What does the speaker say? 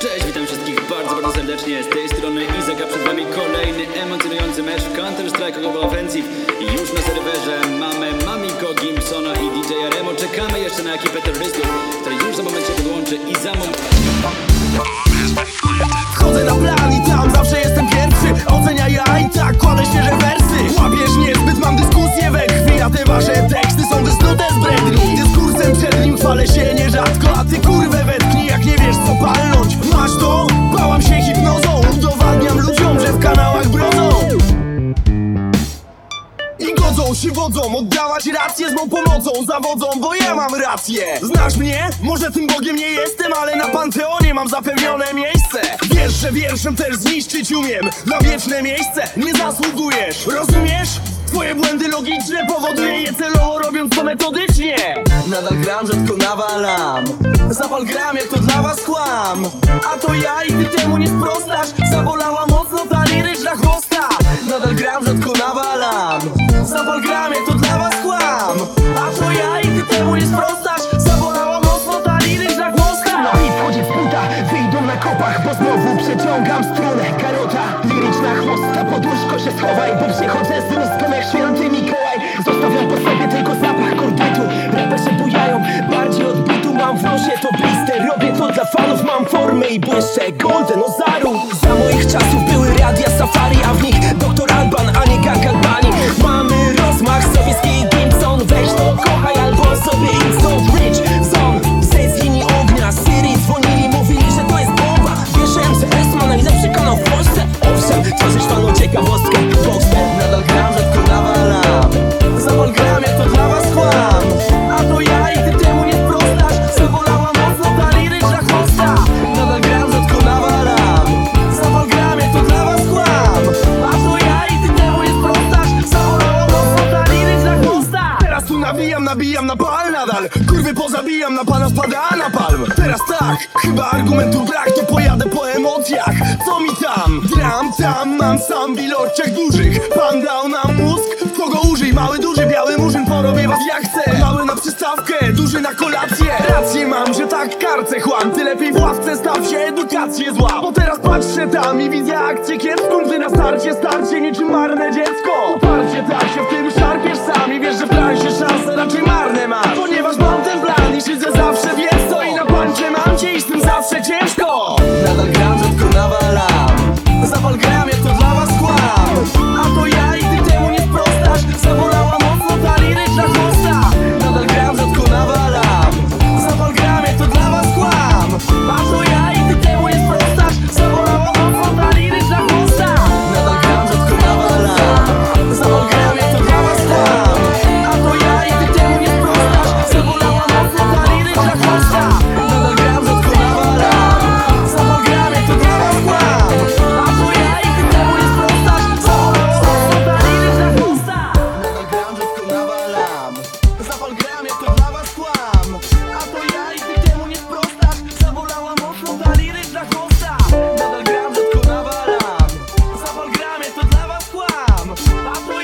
Cześć, witam wszystkich bardzo, bardzo serdecznie. Z tej strony Izaka, przed wami kolejny emocjonujący mecz Counter-Strike Global Offensive. Już na serwerze mamy Mamiko, Gimpsona i DJ Remo. Czekamy jeszcze na ekipę terrorystów, która już za moment się podłączy i za moment... Wchodzę na plan i tam wodzą, oddawać rację z mą pomocą Zawodzą, bo ja mam rację. Znasz mnie? Może tym Bogiem nie jestem Ale na Panteonie mam zapewnione miejsce. Wiesz, że wierszem też zniszczyć umiem. Na wieczne miejsce nie zasługujesz. Rozumiesz? Twoje błędy logiczne powoduję je celowo robiąc to metodycznie. Nadal gram, rzadko nawalam. Zapal gram, jak to dla was kłam. A to ja i ty temu nie sprostasz. Zabolała mocno ta liryczna chłosta Nadal gram, rzadko nawalam Zapal gram, jak to dla was kłam. A to ja i ty temu nie sprostasz Zabolała mocno ta liryczna chłosta Na beat wchodzi w buta, wyjdą na kopach Bo znowu przeciągam strunę. Karota, liryczna chłosta Pod łóżko się schowaj, bo przychodzę z lustką jak święty Mikołaj. Zostawiam po sobie tylko zapach kordytu Raperzy bujają, bardziej od bitu Mam w nosie to blister, robię to dla fanów Mam formę i błyszczę, golden ozaru. Za moich czasów były radia safari A w nich doktor Alban, nabijam na pal nadal. Kurwy pozabijam, na pana spada na palm. Teraz tak, chyba argumentu brak To pojadę po emocjach, co mi tam? Gram tam, mam sam w ilościach dużych. Pan dał nam mózg, kogo użyj. Mały, duży, biały murzyn, porobię was jak chcę. Mały na przystawkę, duży na kolację. Rację mam, że tak karce chłam. Ty lepiej w ławce staw się, edukację zła. Bo teraz patrzę tam i widzę akcję kiepską Gdy na starcie starcie niczym marne dziecko. Uparcie tak się w tym time.